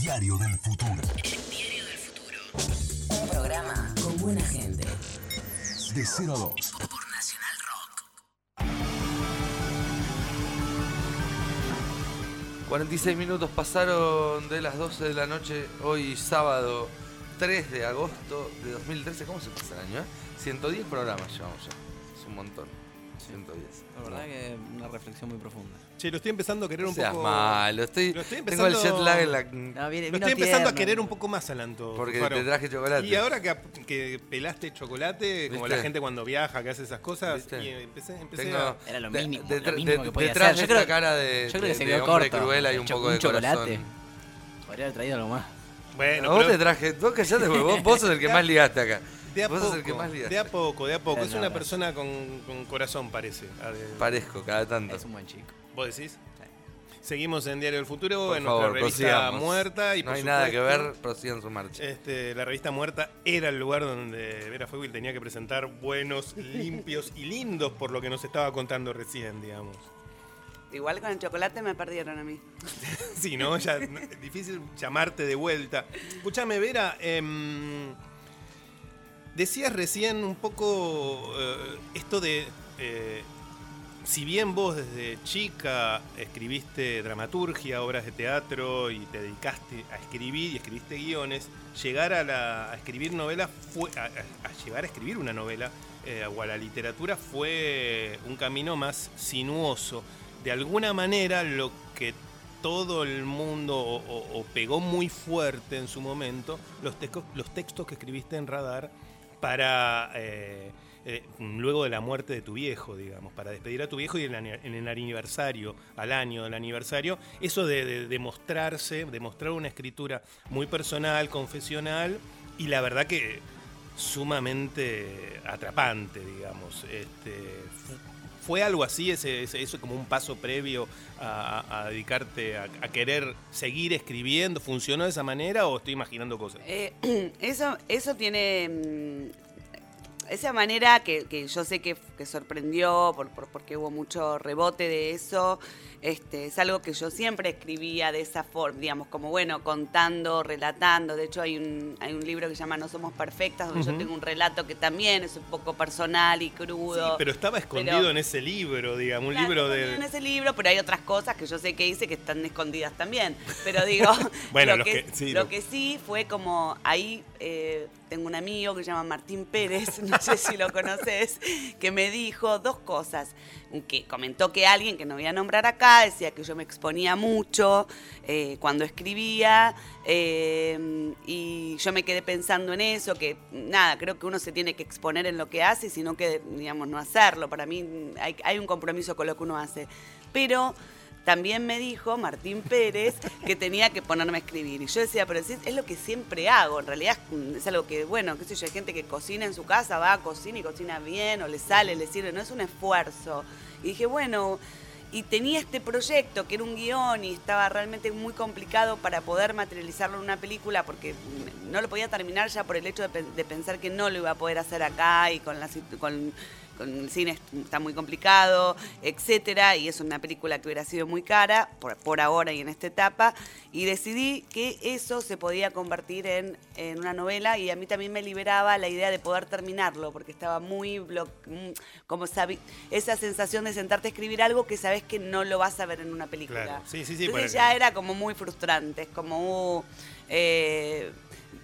Diario del Futuro. Diario del Futuro. Un programa con buena gente. De 0 a 2. Por Nacional Rock. 46 minutos pasaron de las 12 de la noche, hoy sábado 3 de agosto de 2013. ¿Cómo se pasa el año? eh? 110 programas llevamos ya. Es un montón. 110. La verdad que una reflexión muy profunda. Che, lo estoy empezando a querer No un seas poco. malo, estoy, Lo estoy tengo el jet empezando- lag en la... No, viene- Lo estoy empezando a tierno. querer un poco más, Alanto. Porque Faro. te traje chocolate. Y ahora que, que pelaste chocolate, como ¿Viste? la gente cuando viaja, que hace esas cosas, ¿Viste? y empecé, empecé Tengo, a... Era lo de- mínimo, de- lo de- mínimo que podía detrás hacer. de Yo esta creo- cara de, Yo creo que de- se de quedó hombre corto. cruel hay un poco de chocolate. corazón. Podría haber traído algo más. Bueno, A vos te traje, vos callate, vos, vos sos el que más ligaste acá. De a vos poco, sos el que más de a poco, de a poco. Es una no. persona con, con corazón, parece. Ah, Parezco cada tanto. Es un buen chico. ¿Vos decís? Seguimos en Diario del Futuro, Por en favor, nuestra revista prosigamos. Muerta. Y no por hay nada que supuesto, ver, prosigan su marcha. Este, la revista Muerta era el lugar donde Vera Feuil tenía que presentar buenos, limpios y lindos por lo que nos estaba contando recién, digamos. Igual con el chocolate me perdieron a mí. Sí, ¿no? Ya, difícil llamarte de vuelta. Escúchame, Vera, em, decías recién un poco eh, esto de, eh, si bien vos desde chica escribiste dramaturgia, obras de teatro y te dedicaste a escribir y escribiste guiones, llegar a, la- a escribir novelas fue, a, llegar a escribir una novela eh, o a la literatura fue un camino más sinuoso. De alguna manera lo que todo el mundo o, pegó muy fuerte en su momento, los, los textos que escribiste en Radar para, eh, eh, luego de la muerte de tu viejo, digamos, para despedir a tu viejo y en, el aniversario, al año del aniversario, eso de, de, de mostrarse, de mostrar una escritura muy personal, confesional, y la verdad que sumamente atrapante, digamos. Este, ¿Fue algo así, ese, ese- eso como un paso previo a, dedicarte a, querer seguir escribiendo? ¿Funcionó de esa manera o estoy imaginando cosas? Eh, eso, eso tiene. Esa manera que, que yo sé que, que sorprendió por- por- porque hubo mucho rebote de eso. Este, es algo que yo siempre escribía de esa forma, digamos, como bueno, contando, relatando. De hecho, hay un, hay un libro que se llama No Somos Perfectas, donde yo tengo un relato que también es un poco personal y crudo. Sí, pero estaba escondido Pero- en ese libro, digamos, un Claro, libro de... en ese libro, pero hay otras cosas que yo sé que hice que están escondidas también. Pero digo, Bueno, lo, que, que- sí, lo lo- que sí fue como ahí eh, tengo un amigo que se llama Martín Pérez, no sé si lo conoces, que me dijo dos cosas. Que comentó que alguien que no voy a nombrar acá decía que yo me exponía mucho eh, cuando escribía eh, y yo me quedé pensando en eso, que nada, creo que uno se tiene que exponer en lo que hace, sino que, digamos, no hacerlo. Para mí hay, hay un compromiso con lo que uno hace. Pero también me dijo Martín Pérez que tenía que ponerme a escribir. Y yo decía, pero sí, es lo que siempre hago. En realidad es, es algo que, bueno, qué sé yo, hay gente que cocina en su casa, va a cocina y cocina bien, o le sale, le sirve, no es un esfuerzo. Y dije, bueno, y tenía este proyecto que era un guion y estaba realmente muy complicado para poder materializarlo en una película porque no lo podía terminar ya por el hecho de, pen- de pensar que no lo iba a poder hacer acá y con, la, con el cine está muy complicado, etcétera, y es una película que hubiera sido muy cara por, por ahora y en esta etapa, y decidí que eso se podía convertir en, en una novela y a mí también me liberaba la idea de poder terminarlo, porque estaba muy blo- mm, como esa sensación de sentarte a escribir algo que sabes que no lo vas a ver en una película. Claro. Sí, sí, sí, Entonces ya era como muy frustrante, es como uh, eh,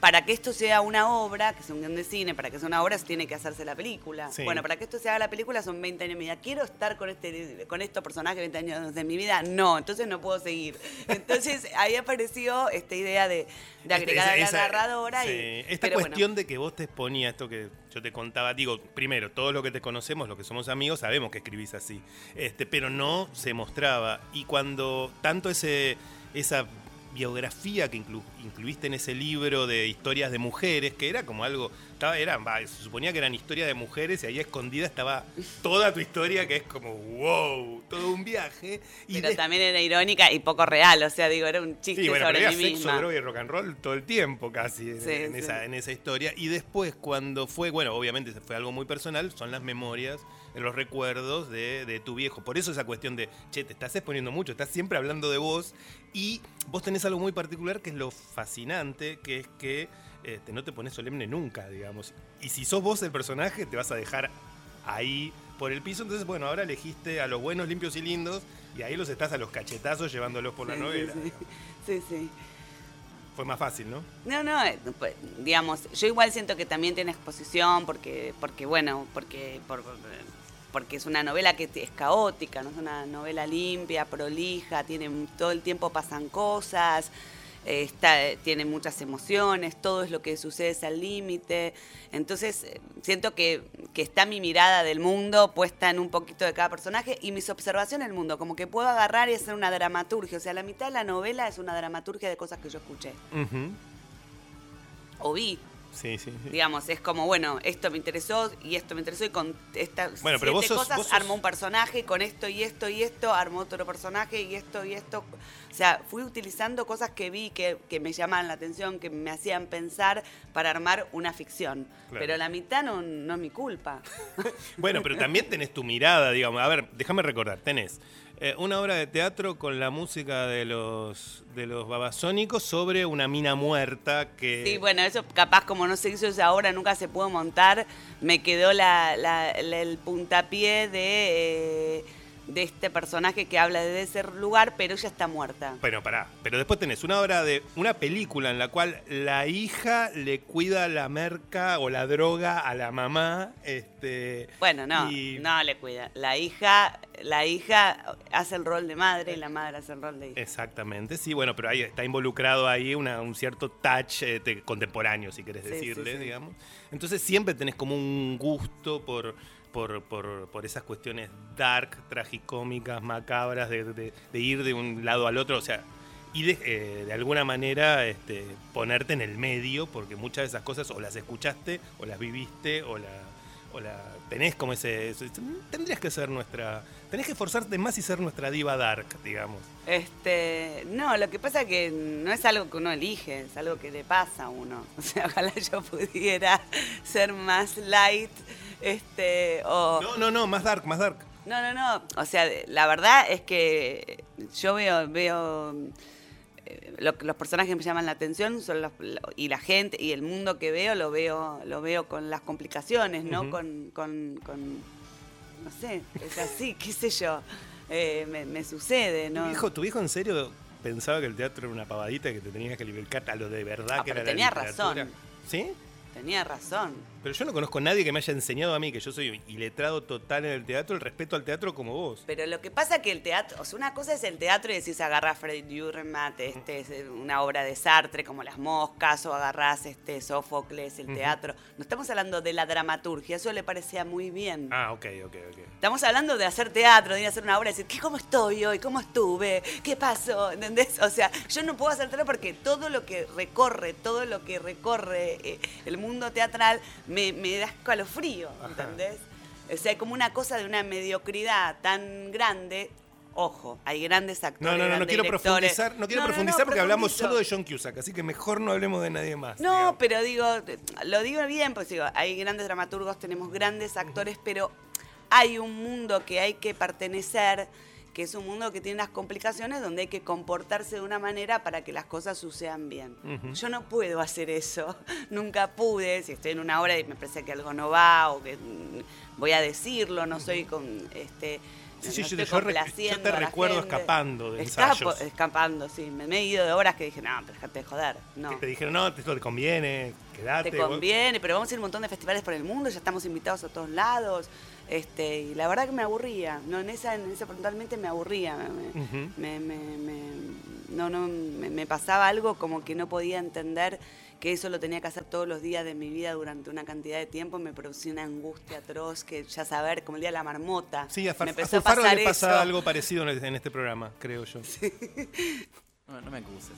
para que esto sea una obra, que es un guion de cine, para que sea una obra se tiene que hacerse la película. Sí. Bueno, para que esto se haga la película son 20 años de mi vida. ¿Quiero estar con, este, con estos personajes 20 años de mi vida? No, entonces no puedo seguir. Entonces ahí apareció esta idea de, de agregar a la narradora. sí, y, Esta bueno. cuestión de que vos te exponías, esto que yo te contaba, digo, primero, todos los que te conocemos, los que somos amigos, sabemos que escribís así, este, pero no se mostraba. Y cuando tanto ese, esa biografía que inclu- incluiste en ese libro de historias de mujeres, que era como algo, estaba, se suponía que eran historias de mujeres y ahí escondida estaba toda tu historia, que es como, wow, todo un viaje. Y Pero también era irónica y poco real, o sea, digo, era un chiste Sí, bueno, pero sobre era mí sexo, misma. droga y rock and roll todo el tiempo casi en, Sí, en sí. esa, en esa historia. Y después, cuando fue, bueno, obviamente fue algo muy personal, son las memorias en los recuerdos de, de tu viejo. Por eso esa cuestión de, che, te estás exponiendo mucho, estás siempre hablando de vos y vos tenés algo muy particular que es lo fascinante, que es que este, no te pones solemne nunca, digamos. Y si sos vos el personaje, te vas a dejar ahí por el piso. Entonces, bueno, ahora elegiste a los buenos, limpios y lindos y ahí los estás a los cachetazos llevándolos por la novela. Sí, sí. Fue más fácil, ¿no? No, no, eh, pues, digamos, yo igual siento que también tiene exposición porque, porque bueno, porque, por- porque es una novela que es caótica, no es una novela limpia, prolija, tiene todo el tiempo pasan cosas, eh, está, eh, tiene muchas emociones, todo es lo que sucede es al límite. Entonces, eh, siento que, que está mi mirada del mundo puesta en un poquito de cada personaje y mis observaciones del mundo, como que puedo agarrar y hacer una dramaturgia. O sea, la mitad de la novela es una dramaturgia de cosas que yo escuché o vi. Sí, sí, sí. Digamos, es como, bueno, esto me interesó y esto me interesó y con estas Bueno, pero vos siete sos- cosas vos sos- armó un personaje con esto y esto y esto armó otro personaje y esto y esto. O sea, fui utilizando cosas que vi que, que me llamaban la atención, que me hacían pensar para armar una ficción. Claro. Pero la mitad no, no es mi culpa. Bueno, pero también tenés tu mirada, digamos. A ver, déjame recordar, tenés eh, una obra de teatro con la música de los de los babasónicos sobre una mina muerta que Sí, bueno, eso capaz como no se hizo esa obra, nunca se pudo montar, me quedó la, el puntapié de, eh, de este personaje que habla de ese lugar, pero ella está muerta. Bueno, pará. Pero después tenés una obra de. una película en la cual la hija le cuida la merca o la droga a la mamá. Este. Bueno, no, y- no le cuida. La hija, la hija hace el rol de madre y la madre hace el rol de hija. Exactamente, sí, bueno, pero ahí está involucrado ahí una- un cierto touch eh, te- contemporáneo, si querés Sí, decirle, sí, sí. digamos. Entonces siempre tenés como un gusto por, por, por- por esas cuestiones dark, tragicómicas, macabras, de, ir de un lado al otro, o sea, y de, eh, de alguna manera este, ponerte en el medio, porque muchas de esas cosas o las escuchaste, o las viviste, o la, o la tenés como ese, ese- Tendrías que ser nuestra... Tenés que esforzarte más y ser nuestra diva dark, digamos. Este, no, lo que pasa es que no es algo que uno elige, es algo que le pasa a uno. O sea, ojalá yo pudiera ser más light, este, o No, no, no, más dark, más dark. No, no, no. O sea, la verdad es que yo veo, veo eh, lo los personajes que me llaman la atención son los- lo- y la gente y el mundo que veo lo veo, lo veo con las complicaciones, ¿no? Con, con, con- no sé, es así, qué sé yo. Eh, me, me sucede, ¿Tu, ¿no? viejo, ¿Tu viejo en serio pensaba que el teatro era una pavadita y que te tenías que liberar a lo de verdad Ah, que pero era tenía la razón. ¿Sí? Tenía razón. Pero yo no conozco a nadie que me haya enseñado a mí, que yo soy iletrado total en el teatro, el respeto al teatro como vos. Pero lo que pasa que el teatro, o sea, una cosa es el teatro y decís agarra a Freddy Dürrenmatt, este es una obra de Sartre como Las Moscas, o agarrás este Sófocles, el teatro. No estamos hablando de la dramaturgia, eso le parecía muy bien. Ah, ok, ok, ok. Estamos hablando de hacer teatro, de ir a hacer una obra y decir, ¿qué, ¿cómo estoy hoy? ¿Cómo estuve? ¿Qué pasó? ¿Entendés? O sea, yo no puedo hacer teatro porque todo lo que recorre, todo lo que recorre eh, el mundo teatral me, me da escalofrío, ¿entendés? O sea, hay como una cosa de una mediocridad tan grande. Ojo, hay grandes actores. No, no, no, quiero directores. profundizar, no quiero No, profundizar no, porque hablamos solo de John Cusack, así que mejor no hablemos de nadie más. No, digamos. pero digo, lo digo bien, pues digo, hay grandes dramaturgos, tenemos grandes actores, pero hay un mundo que hay que pertenecer, que es un mundo que tiene unas complicaciones donde hay que comportarse de una manera para que las cosas sucedan bien. Yo no puedo hacer eso, nunca pude, si estoy en una obra y me parece que algo no va o que mm, voy a decirlo, no soy con este Sí, no sí, yo te- yo complaciendo yo te recuerdo gente. escapando de Escapo- ensayos. escapando, sí. Me, me he ido de obras que dije, no, pero déjate de joder. No. Que te dijeron, no, esto te conviene, quedate. Te vos- conviene, pero vamos a ir a un montón de festivales por el mundo, ya estamos invitados a todos lados. Este, y la verdad que me aburría, no, en esa, en esa puntualmente me aburría. Me, me- me- me- me- no, no, me pasaba algo como que no podía entender que eso lo tenía que hacer todos los días de mi vida durante una cantidad de tiempo, me producía una angustia atroz que ya saber, como el día de la marmota. Sí, a, Far- me a empezó a pasar le pasa eso. algo parecido en, el- en este programa, creo yo. No, no me acuses.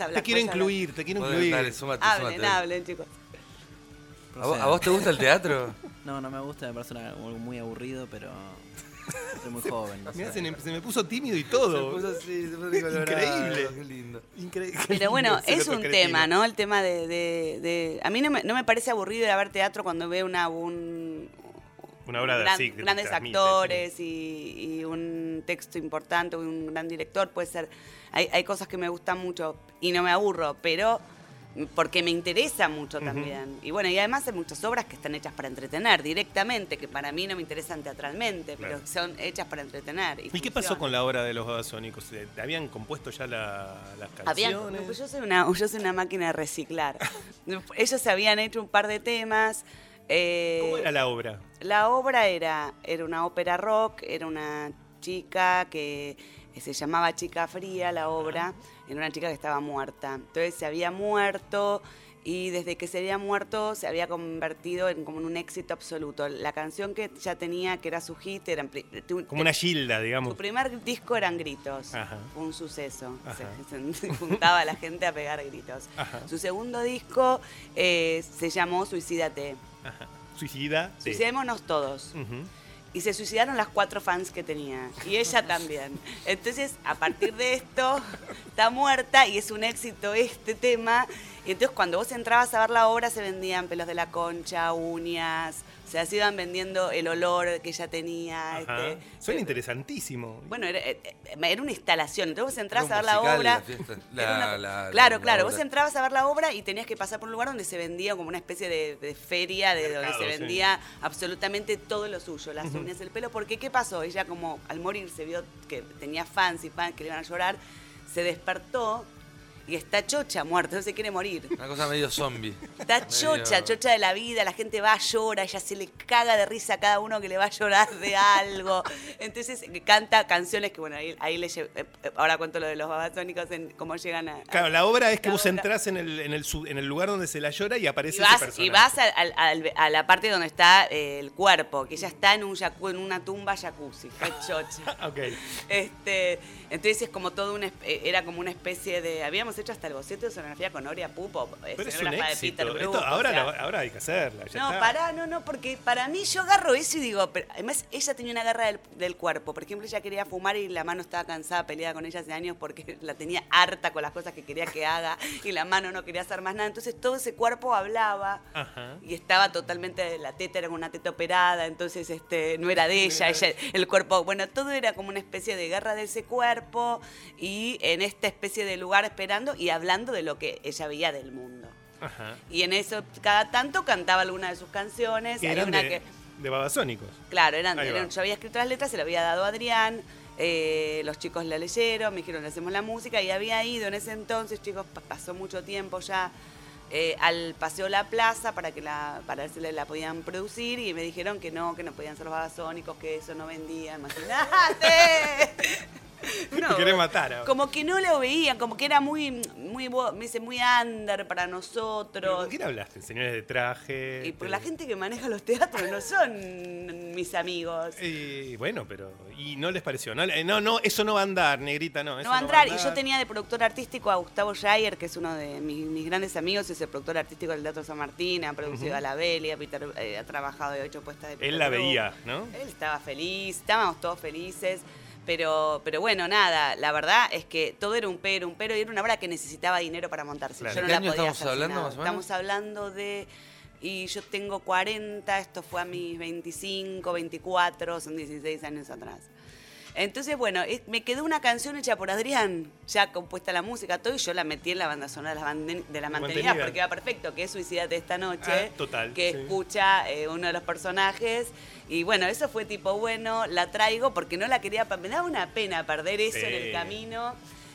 Hablar, Te quiero hablar. incluir, te quiero incluir. Dale, sumate, Hablen, sumate. hablen, chicos. ¿A vos, a vos te gusta el teatro? No, no me gusta, me parece una- algo muy aburrido, pero soy muy joven. No Mirá, se, me- se me puso tímido y Se todo. puso así, se puso colorado, Increíble. Qué lindo. Increíble. Pero bueno, es un tema, ¿no? El tema de... de- de- A mí no me, no me parece aburrido ir a ver teatro cuando veo una, un- Una obra de gran- así grandes transmite, actores y, y un texto importante, un gran director, puede ser. Hay, hay cosas que me gustan mucho y no me aburro, pero porque me interesa mucho también. Y bueno, y además hay muchas obras que están hechas para entretener directamente, que para mí no me interesan teatralmente, Claro. pero son hechas para entretener. ¿Y qué pasó con la obra de los babasónicos? ¿Habían compuesto ya la- las Habían- canciones? pues yo soy una, yo soy una máquina de reciclar. Ellos se habían hecho un par de temas. eh, ¿Cómo era la obra? La obra era, era una ópera rock, era una chica que se llamaba Chica Fría, la obra, era una chica que estaba muerta. Entonces se había muerto y desde que se había muerto se había convertido en como en un éxito absoluto. La canción que ya tenía, que era su hit, era... Como una gilda, digamos. Su primer disco eran gritos. Ajá. Fue un suceso. Se, se juntaba a la gente a pegar gritos. Ajá. Su segundo disco eh, se llamó Suicídate. Ajá. Suicida. Suicidémonos todos. Y se suicidaron las cuatro fans que tenía. Y ella también. Entonces, a partir de esto, está muerta y es un éxito este tema. Y entonces, cuando vos entrabas a ver la obra, se vendían pelos de la concha, uñas. O sea, se iban vendiendo el olor que ella tenía. Este, Suena eh, interesantísimo. bueno, era, eh, eh, era una instalación. Entonces vos entrabas a ver la obra. la fiesta, la- era una- la- claro, la claro. Vos entrabas a ver la obra y tenías que pasar por un lugar donde se vendía como una especie de, de feria, de Mercado, donde se sí. vendía absolutamente todo lo suyo, las uñas, el pelo. Porque ¿qué pasó? Ella como al morir se vio que tenía fans y fans que le iban a llorar, se despertó y está chocha muerta, no se quiere morir. Una cosa medio zombie. Está Medio- chocha, chocha de la vida, la gente va, llora, ella se le caga de risa a cada uno que le va a llorar de algo. Entonces canta canciones que, bueno, ahí, ahí le lle- eh, eh, ahora cuento lo de los babasónicos, en cómo llegan a... Claro, la obra es que vos obra. entrás en el, en, el, su- en el lugar donde se la llora y aparece Y ese vas, personaje. y vas a la parte donde está eh, el cuerpo, que ella está en, un jacu- en una tumba jacuzzi, qué chocha. Ok. Este, entonces es como todo eh, era como una especie de, habíamos hecho hasta el boceto de sonografía con Oria Pupo, eh, Pero es un escenógrafa de éxito. Peter Esto Brook, o ahora, sea, ahora hay que hacerla. ya no, está. pará, no, no, porque para mí yo agarro eso y digo, pero además ella tenía una garra del, del cuerpo. Por ejemplo, ella quería fumar y la mano estaba cansada, peleada con ella hace años porque la tenía harta con las cosas que quería que haga y la mano no quería hacer más nada. Entonces todo ese cuerpo hablaba Ajá. y estaba totalmente, la teta era una teta operada, entonces este no era de ella, ella, el cuerpo, bueno, todo era como una especie de guerra de ese cuerpo y en esta especie de lugar esperando y hablando de lo que ella veía del mundo. Ajá. Y en eso, cada tanto cantaba alguna de sus canciones. Que eran una de, que, de babasónicos. claro, eran, yo había escrito las letras, se lo había dado a Adrián. eh, los chicos la leyeron, me dijeron, le hacemos la música. Y había ido en ese entonces, chicos, pa- pasó mucho tiempo ya. eh, al Paseo La Plaza para que la para ver si la podían producir y me dijeron que no, que no podían ser los babasónicos, que eso no vendía, imagínate. Te querés matar ahora. Como que no lo veían, como que era muy, muy, me dice, muy under para ¿Pero nosotros. ¿Con quién hablaste? Señores de traje. Y por la gente que maneja los teatros no son mis amigos. eh, bueno, pero. ¿Y no les pareció? No, eh, no, no, eso no va a andar, negrita, no. eso No va a entrar. Y yo tenía de productor artístico a Gustavo Jair, que es uno de mis, mis grandes amigos, es el productor artístico del Teatro San Martín, ha producido a La Beli, a Peter, eh, ha trabajado y ha hecho puestas de Peter Él la veía, ¿no? Él estaba feliz, estábamos todos felices. Pero, pero bueno, nada, la verdad es que todo era un pero, un pero, y era una obra que necesitaba dinero para montarse. Claro. Yo no ¿De qué la año podía estamos hacer hablando, más o menos? Estamos hablando de. Y yo tengo 40, esto fue a mis 25, 24, son 16 años atrás. Entonces, bueno, me quedó una canción hecha por Adrián, ya compuesta la música, todo, y yo la metí en la banda sonora de la, banden- de la mantenida Mantenida. porque va perfecto, que es Suicídate esta noche, Ah, total, que sí. escucha eh, uno de los personajes. Y bueno, eso fue tipo, bueno, la traigo porque no la quería, me daba una pena perder eso en el camino.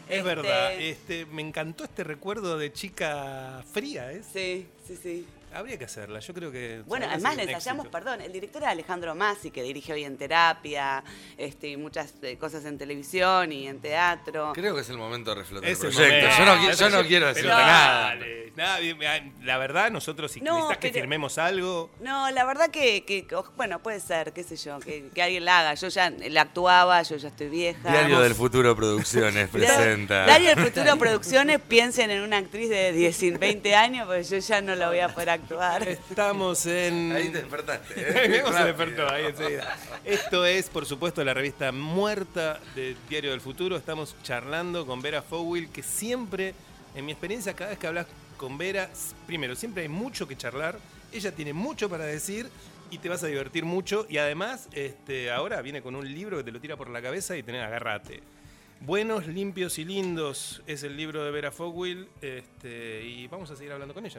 Es Este, verdad. Este, me encantó este recuerdo de chica fría, ¿es? Sí, sí, sí. Habría que hacerla, yo creo que. Bueno, además le ensayamos, perdón, el director era Alejandro Masi, que dirige hoy en terapia, este, y muchas eh, cosas en televisión y en teatro. Creo que es el momento de reflotar el Es el proyecto. Yo no, yo quiero decir nada. La verdad, nosotros, si No, necesitas que pero- firmemos algo. No, la verdad que, que- que- bueno, puede ser, qué sé yo, que, que alguien la haga. Yo ya la actuaba, yo ya estoy vieja. Diario del Futuro Producciones presenta. Diario del Futuro Producciones, piensen en una actriz de 10, 20 años, porque yo ya no la voy a poder actuar. Estamos en. Ahí te despertaste. ¿eh? se despertó, ahí enseguida. Esto es, por supuesto, la revista Muerta de Diario del Futuro. Estamos charlando con Vera Fowell, que siempre, en mi experiencia, cada vez que hablas con Vera, primero, siempre hay mucho que charlar. Ella tiene mucho para decir y te vas a divertir mucho. Y además, este, ahora viene con un libro que te lo tira por la cabeza y tenés, agárrate. Buenos, limpios y lindos es el libro de Vera Fogwill. Este, y vamos a seguir hablando con ella.